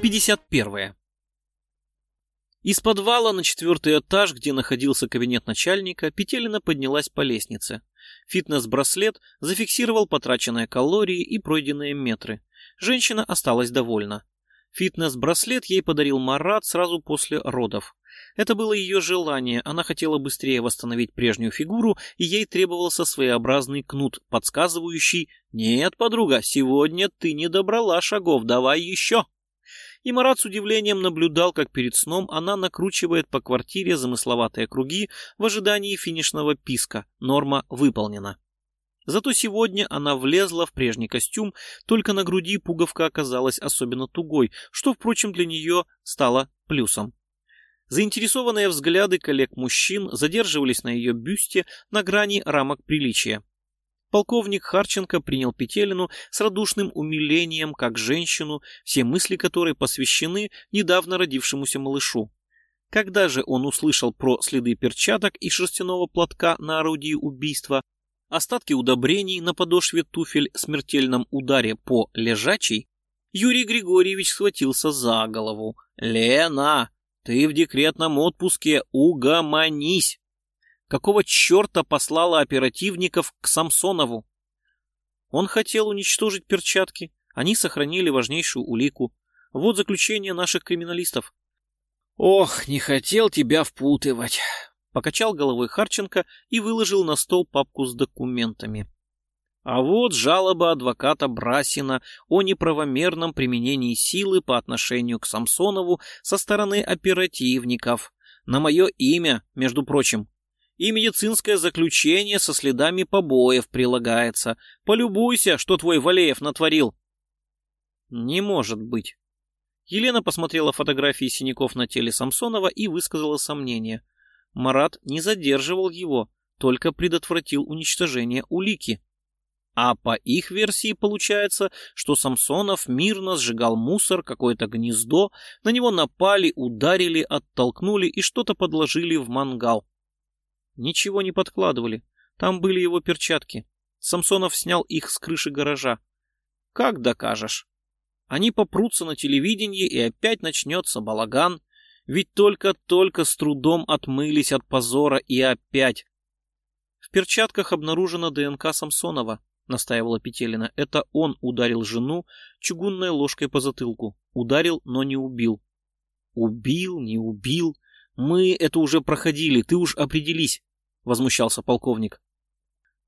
Глава 51 Из подвала на четвертый этаж, где находился кабинет начальника, Петелина поднялась по лестнице. Фитнес-браслет зафиксировал потраченные калории и пройденные метры. Женщина осталась довольна. Фитнес-браслет ей подарил Марат сразу после родов. Это было ее желание, она хотела быстрее восстановить прежнюю фигуру, и ей требовался своеобразный кнут, подсказывающий «Нет, подруга, сегодня ты не добрала шагов, давай еще!» И Марат с удивлением наблюдал, как перед сном она накручивает по квартире замысловатые круги в ожидании финишного писка. Норма выполнена. Зато сегодня она влезла в прежний костюм, только на груди пуговка оказалась особенно тугой, что, впрочем, для нее стало плюсом. Заинтересованные взгляды коллег-мужчин задерживались на ее бюсте на грани рамок приличия. Полковник Харченко принял Петелину с радушным умилением, как женщину, все мысли которой посвящены недавно родившемуся малышу. Когда же он услышал про следы перчаток и шерстяного платка на орудии убийства, остатки удобрений на подошве туфель в смертельном ударе по лежачей, Юрий Григорьевич схватился за голову. «Лена, ты в декретном отпуске, угомонись! Какого черта послала оперативников к Самсонову? Он хотел уничтожить перчатки, они сохранили важнейшую улику. Вот заключение наших криминалистов. Ох, не хотел тебя впутывать. Покачал головой Харченко и выложил на стол папку с документами. А вот жалоба адвоката Брасина о неправомерном применении силы по отношению к Самсонову со стороны оперативников. На мое имя, между прочим. И медицинское заключение со следами побоев прилагается. Полюбуйся, что твой Валеев натворил. Не может быть. Елена посмотрела фотографии синяков на теле Самсонова и высказала сомнение. Марат не задерживал его, только предотвратил уничтожение улики. А по их версии получается, что Самсонов мирно сжигал мусор, какое-то гнездо, на него напали, ударили, оттолкнули и что-то подложили в мангал. Ничего не подкладывали, там были его перчатки. Самсонов снял их с крыши гаража. Как докажешь? Они попрутся на телевидении и опять начнется балаган, ведь только-только с трудом отмылись от позора и опять. В перчатках обнаружена ДНК Самсонова настаивала Петелина. Это он ударил жену чугунной ложкой по затылку. Ударил, но не убил. Убил, не убил. Мы это уже проходили, ты уж определись, возмущался полковник.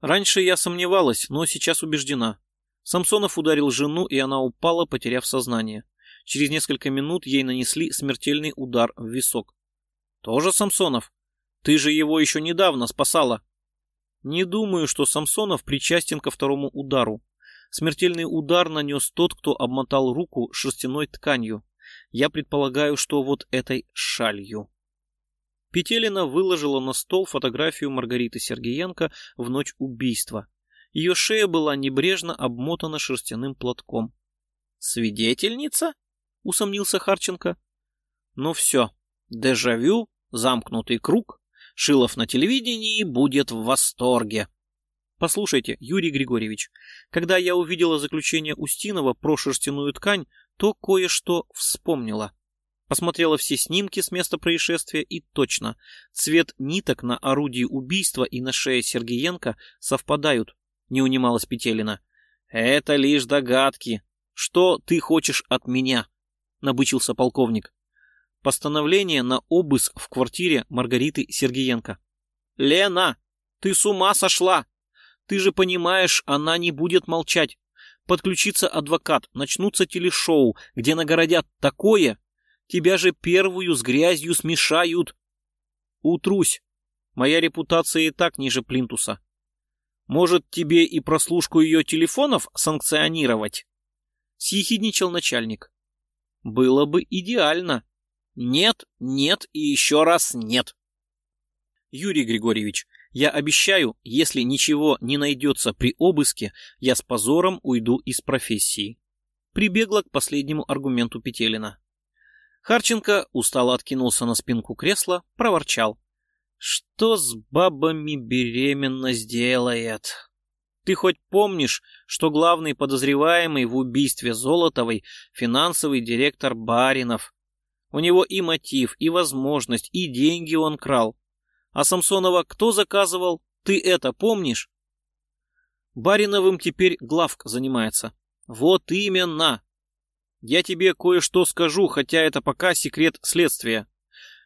Раньше я сомневалась, но сейчас убеждена. Самсонов ударил жену, и она упала, потеряв сознание. Через несколько минут ей нанесли смертельный удар в висок. Тоже Самсонов? Ты же его еще недавно спасала. Не думаю, что Самсонов причастен ко второму удару. Смертельный удар нанес тот, кто обмотал руку шерстяной тканью. Я предполагаю, что вот этой шалью. Петелина выложила на стол фотографию Маргариты Сергеенко в ночь убийства. Ее шея была небрежно обмотана шерстяным платком. «Свидетельница?» — усомнился Харченко. «Ну все, дежавю, замкнутый круг, Шилов на телевидении будет в восторге. Послушайте, Юрий Григорьевич, когда я увидела заключение Устинова про шерстяную ткань, то кое-что вспомнила. Посмотрела все снимки с места происшествия и точно, цвет ниток на орудии убийства и на шее Сергеенко совпадают, не унималась Петелина. Это лишь догадки. Что ты хочешь от меня? Набычился полковник. Постановление на обыск в квартире Маргариты Сергеенко. «Лена, ты с ума сошла! Ты же понимаешь, она не будет молчать. Подключится адвокат, начнутся телешоу, где нагородят такое. Тебя же первую с грязью смешают. Утрусь. Моя репутация и так ниже плинтуса. Может, тебе и прослушку ее телефонов санкционировать?» Съехидничал начальник. «Было бы идеально», нет, нет и еще раз нет. Юрий Григорьевич, я обещаю, если ничего не найдется при обыске, я с позором уйду из профессии. Прибегла к последнему аргументу Петелина. Харченко устало откинулся на спинку кресла, проворчал. Что с бабами беременность делает? Ты хоть помнишь, что главный подозреваемый в убийстве Золотовой финансовый директор Баринов? У него и мотив, и возможность, и деньги он крал. А Самсонова кто заказывал? Ты это помнишь? Бариновым теперь главк занимается. Вот именно. Я тебе кое-что скажу, хотя это пока секрет следствия.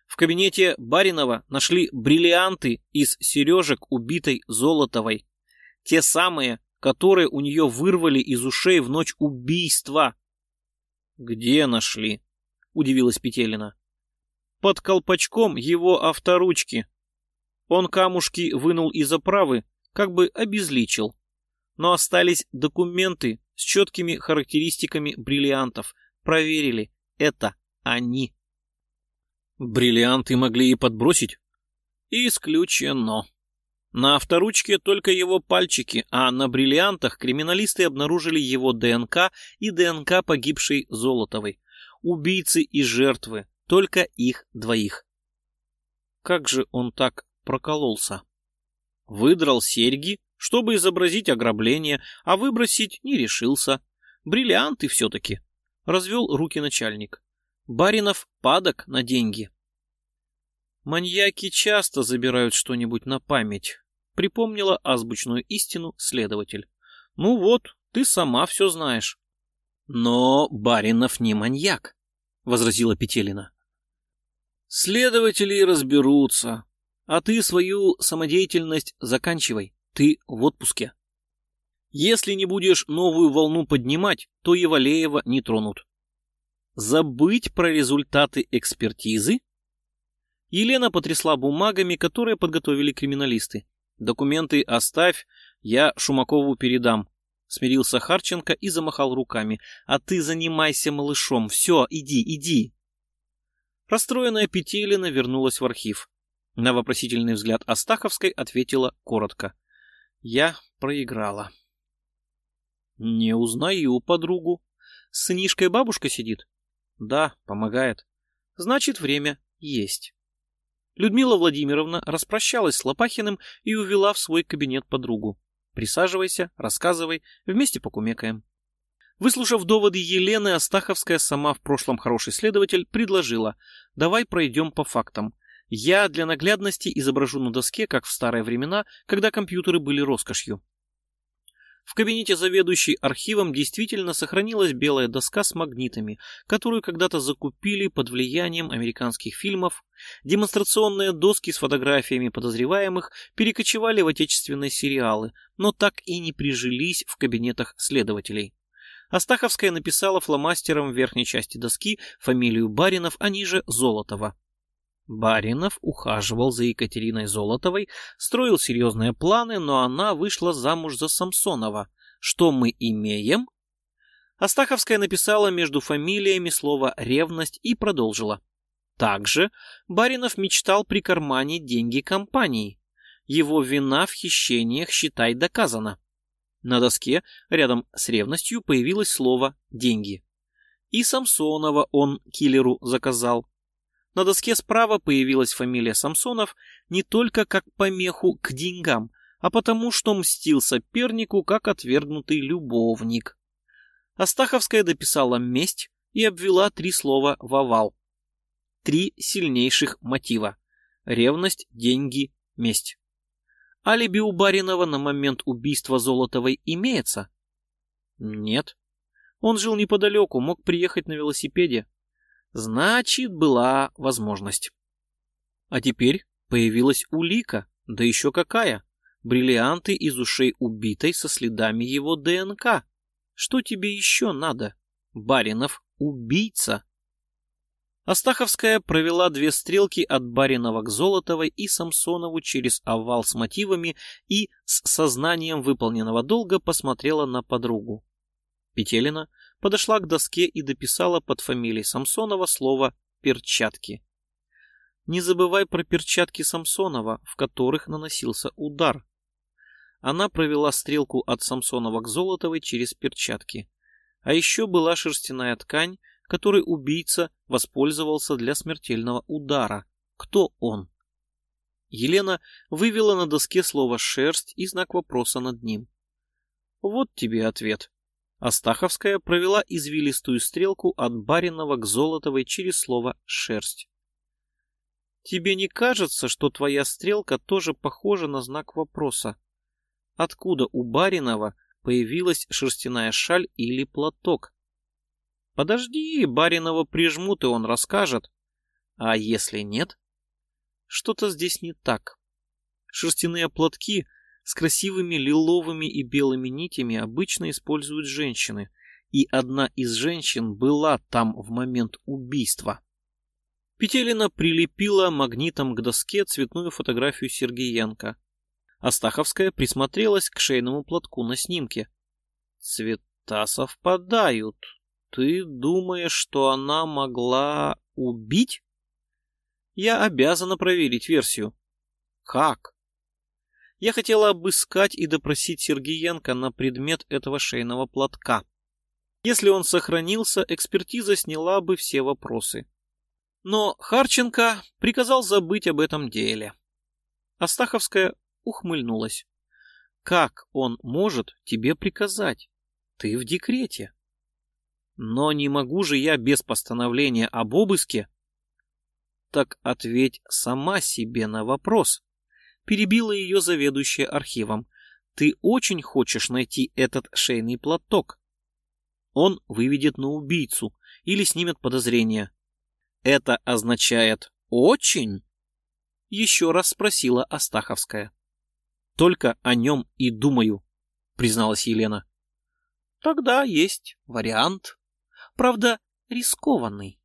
В кабинете Баринова нашли бриллианты из сережек убитой Золотовой. Те самые, которые у нее вырвали из ушей в ночь убийства. Где нашли? Удивилась Петелина. Под колпачком его авторучки. Он камушки вынул из оправы, как бы обезличил. Но остались документы с четкими характеристиками бриллиантов. Проверили, это они. Бриллианты могли и подбросить? Исключено. На авторучке только его пальчики, а на бриллиантах криминалисты обнаружили его ДНК и ДНК погибшей Золотовой. Убийцы и жертвы, только их двоих. Как же он так прокололся? Выдрал серьги, чтобы изобразить ограбление, а выбросить не решился. Бриллианты все-таки. Развел руки начальник. Баринов падок на деньги. Маньяки часто забирают что-нибудь на память, припомнила азбучную истину следователь. Ну вот, ты сама все знаешь. Но Баринов не маньяк, возразила Петелина. Следователи разберутся, а ты свою самодеятельность заканчивай, ты в отпуске. Если не будешь новую волну поднимать, то и Валеева не тронут. Забыть про результаты экспертизы? Елена потрясла бумагами, которые подготовили криминалисты. «Документы оставь, я Шумакову передам», — смирился Харченко и замахал руками. «А ты занимайся малышом, все, иди, иди». Расстроенная Петелина вернулась в архив. На вопросительный взгляд Астаховской ответила коротко. «Я проиграла». «Не узнаю подругу. С сынишкой бабушка сидит?» Да, помогает. Значит, время есть. Людмила Владимировна распрощалась с Лопахиным и увела в свой кабинет подругу. Присаживайся, рассказывай, вместе покумекаем. Выслушав доводы Елены, Астаховская, сама в прошлом хороший следователь, предложила «давай пройдем по фактам». Я для наглядности изображу на доске, как в старые времена, когда компьютеры были роскошью. В кабинете заведующей архивом действительно сохранилась белая доска с магнитами, которую когда-то закупили под влиянием американских фильмов. Демонстрационные доски с фотографиями подозреваемых перекочевали в отечественные сериалы, но так и не прижились в кабинетах следователей. Астаховская написала фломастером в верхней части доски фамилию Баринов, а ниже Золотова. Баринов ухаживал за Екатериной Золотовой, строил серьезные планы, но она вышла замуж за Самсонова. Что мы имеем? Астаховская написала между фамилиями слово «ревность» и продолжила. Также Баринов мечтал прикарманить деньги компании. Его вина в хищениях, считай, доказана. На доске рядом с ревностью появилось слово «деньги». И Самсонова он киллеру заказал. На доске справа появилась фамилия Самсонов не только как помеху к деньгам, а потому что мстил сопернику как отвергнутый любовник. Астаховская дописала месть и обвела три слова в овал. Три сильнейших мотива. Ревность, деньги, месть. Алиби у Баринова на момент убийства Золотовой имеется? Нет. Он жил неподалеку, мог приехать на велосипеде. Значит, была возможность. А теперь появилась улика, да еще какая. Бриллианты из ушей убитой со следами его ДНК. Что тебе еще надо? Баринов убийца. Астаховская провела две стрелки от Баринова к Золотовой и Самсонову через овал с мотивами и с сознанием выполненного долга посмотрела на подругу. Петелина подошла к доске и дописала под фамилией Самсонова слово «перчатки». Не забывай про перчатки Самсонова, в которых наносился удар. Она провела стрелку от Самсонова к Золотовой через перчатки. А еще была шерстяная ткань, которой убийца воспользовался для смертельного удара. Кто он? Елена вывела на доске слово «шерсть» и знак вопроса над ним. Вот тебе ответ. Астаховская провела извилистую стрелку от Баринова к Золотовой через слово «шерсть». Тебе не кажется, что твоя стрелка тоже похожа на знак вопроса? Откуда у Баринова появилась шерстяная шаль или платок? Подожди, Баринова прижмут, и он расскажет. А если нет? Что-то здесь не так. Шерстяные платки с красивыми лиловыми и белыми нитями обычно используют женщины, и одна из женщин была там в момент убийства. Петелина прилепила магнитом к доске цветную фотографию Сергеенко. Астаховская присмотрелась к шейному платку на снимке. Цвета совпадают. Ты думаешь, что она могла убить? Я обязана проверить версию. Как? Я хотела обыскать и допросить Сергеенко на предмет этого шейного платка. Если он сохранился, экспертиза сняла бы все вопросы. Но Харченко приказал забыть об этом деле. Астаховская ухмыльнулась. Как он может тебе приказать? Ты в декрете. Но не могу же я без постановления об обыске так ответь сама себе на вопрос. Перебила ее заведующая архивом. Ты очень хочешь найти этот шейный платок. Он выведет на убийцу или снимет подозрение. Это означает «очень»? Еще раз спросила Астаховская. Только о нем и думаю, призналась Елена. Тогда есть вариант. Правда, рискованный.